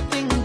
nothing